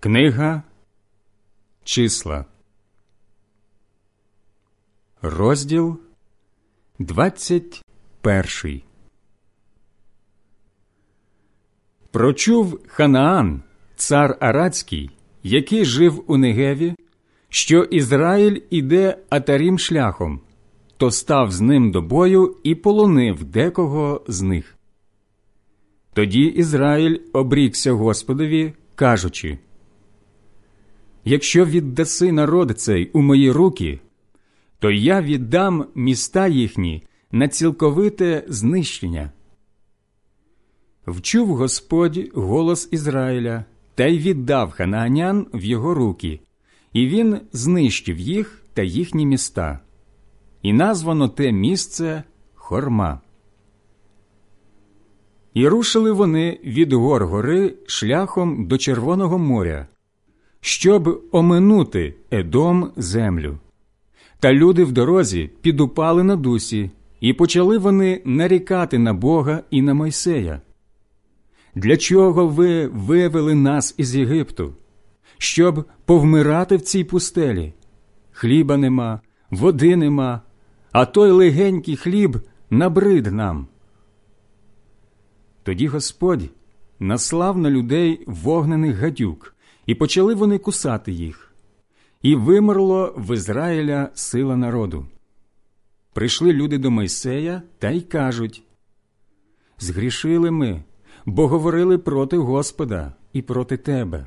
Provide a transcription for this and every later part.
Книга Числа, розділ 21 Прочув Ханаан, цар Арацький, який жив у Негеві, що Ізраїль іде атарім шляхом, то став з ним до бою і полонив декого з них. Тоді Ізраїль обрікся Господові, кажучи Якщо віддаси народ цей у мої руки, то я віддам міста їхні на цілковите знищення. Вчув Господь голос Ізраїля та й віддав ханаанян в його руки, і він знищив їх та їхні міста, і названо те місце Хорма. І рушили вони від гор гори шляхом до Червоного моря щоб оминути Едом землю. Та люди в дорозі підупали на дусі, і почали вони нарікати на Бога і на Мойсея. Для чого ви вивели нас із Єгипту? Щоб повмирати в цій пустелі? Хліба нема, води нема, а той легенький хліб набрид нам. Тоді Господь наслав на людей вогнених гадюк, і почали вони кусати їх, і вимерло в Ізраїля сила народу. Прийшли люди до Мойсея та й кажуть Згрішили ми, бо говорили проти Господа і проти тебе.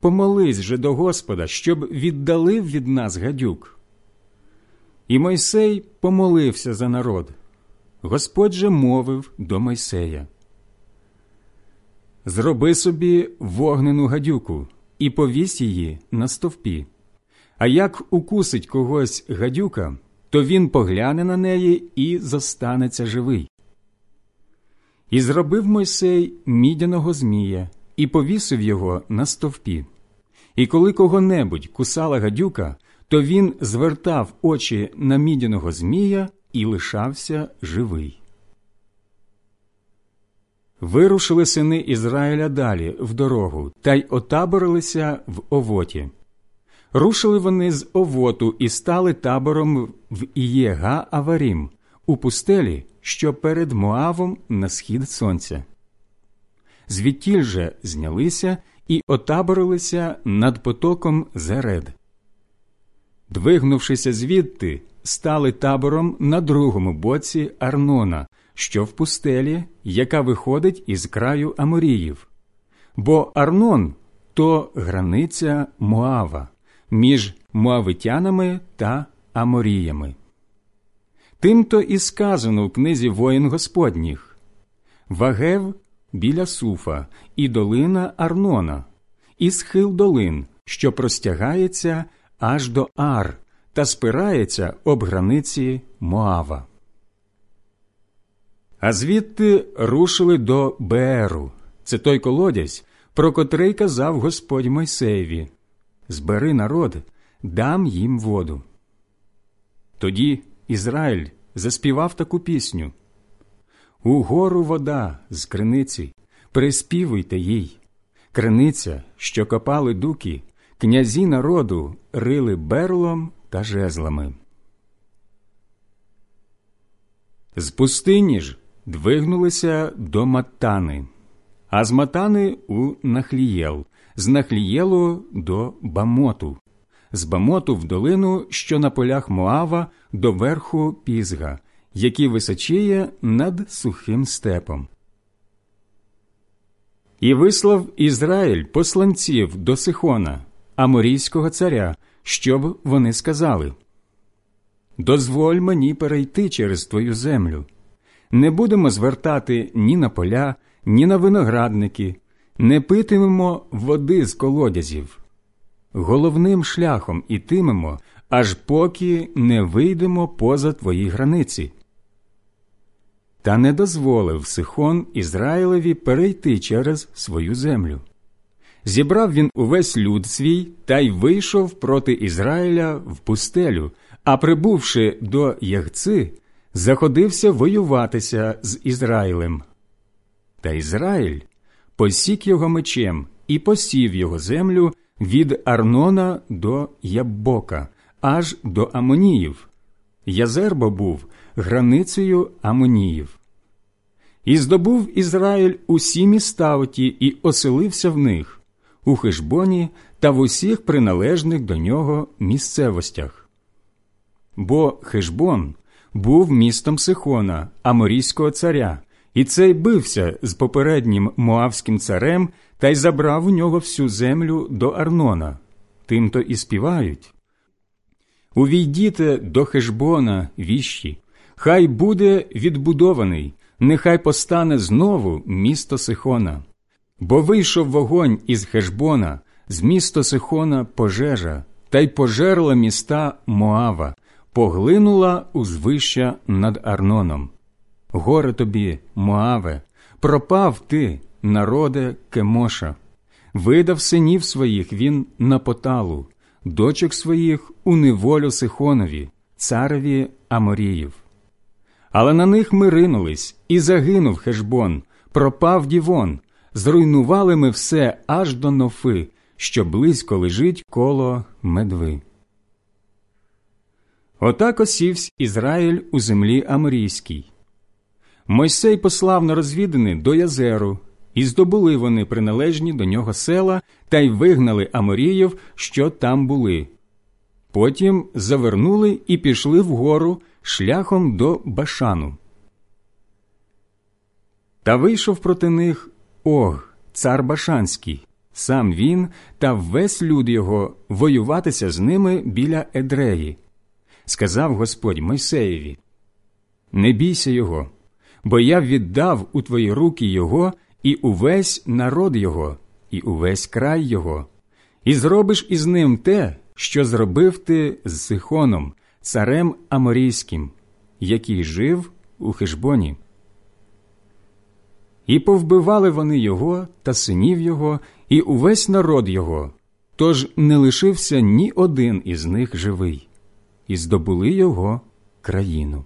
Помолись же до Господа, щоб віддалив від нас гадюк. І Мойсей помолився за народ. Господь же мовив до Мойсея. Зроби собі вогнену гадюку і повісь її на стовпі. А як укусить когось гадюка, то він погляне на неї і зостанеться живий. І зробив Мойсей мідяного змія і повісив його на стовпі. І коли кого-небудь кусала гадюка, то він звертав очі на мідяного змія і лишався живий. Вирушили сини Ізраїля далі в дорогу та й отаборилися в овоті. Рушили вони з овоту і стали табором в Ієга Аварім, у пустелі, що перед Моавом на схід сонця. Звідтіль же знялися і отаборилися над потоком Зеред. Двигнувшися звідти, стали табором на другому боці Арнона, що в пустелі, яка виходить із краю Аморіїв, бо Арнон то границя Моава між Моавитянами та Аморіями. Тимто і сказано в книзі воїн Господніх Вагев біля Суфа і долина Арнона, і схил долин, що простягається аж до Ар та спирається об границі Моава. А звідти рушили до Беру. Це той колодязь, про котрий казав Господь Мойсеєві Збери народ, дам їм воду. Тоді Ізраїль заспівав таку пісню Угору вода з криниці, приспівуйте їй. Криниця, що копали дуки, князі народу рили берлом та жезлами. З пустині ж двигнулися до Матани, а з Матани у Нахлієл, з Нахлієлу до Бамоту, з Бамоту в долину, що на полях Моава до верху Пізга, який височіє над сухим степом. І вислав Ізраїль посланців до Сихона, Аморійського царя, щоб вони сказали Дозволь мені перейти через твою землю не будемо звертати ні на поля, ні на виноградники, не питимемо води з колодязів. Головним шляхом ітимемо, аж поки не вийдемо поза твої границі. Та не дозволив Сихон Ізраїлеві перейти через свою землю. Зібрав він увесь люд свій та й вийшов проти Ізраїля в пустелю, а прибувши до Ягци, заходився воюватися з Ізраїлем. Та Ізраїль посік його мечем і посів його землю від Арнона до Яббока, аж до Амоніїв. Язербо був границею Амоніїв. І здобув Ізраїль усі міста оті і оселився в них, у Хижбоні та в усіх приналежних до нього місцевостях. Бо Хижбон був містом Сихона, Аморійського царя, і цей бився з попереднім моавським царем та й забрав у нього всю землю до Арнона. Тимто і співають. Увійдіте до Хешбона віщі, хай буде відбудований, нехай постане знову місто Сихона. Бо вийшов вогонь із Хешбона, з міста Сихона пожежа, та й пожерла міста Моава, поглинула узвища над Арноном. Горе тобі, Моаве, пропав ти, народе Кемоша, видав синів своїх він на поталу, дочок своїх у неволю Сихонові, цареві Аморіїв. Але на них ми ринулись, і загинув Хешбон, пропав Дівон, зруйнували ми все аж до Нофи, що близько лежить коло медви. Отак осівсь Ізраїль у землі Аморійській. Мойсей послав на розвідини до Язеру, і здобули вони приналежні до нього села та й вигнали Аморіїв, що там були. Потім завернули і пішли вгору шляхом до Башану. Та вийшов проти них Ог, цар Башанський, сам він та весь люд його воюватися з ними біля Едреї. Сказав Господь Мойсеєві: Не бійся його, бо я віддав у твої руки його і увесь народ його, і увесь край його, і зробиш із ним те, що зробив ти з Сихоном, царем Аморійським, який жив у Хижбоні. І повбивали вони його та синів його, і увесь народ його, тож не лишився ні один із них живий, і здобули його країну.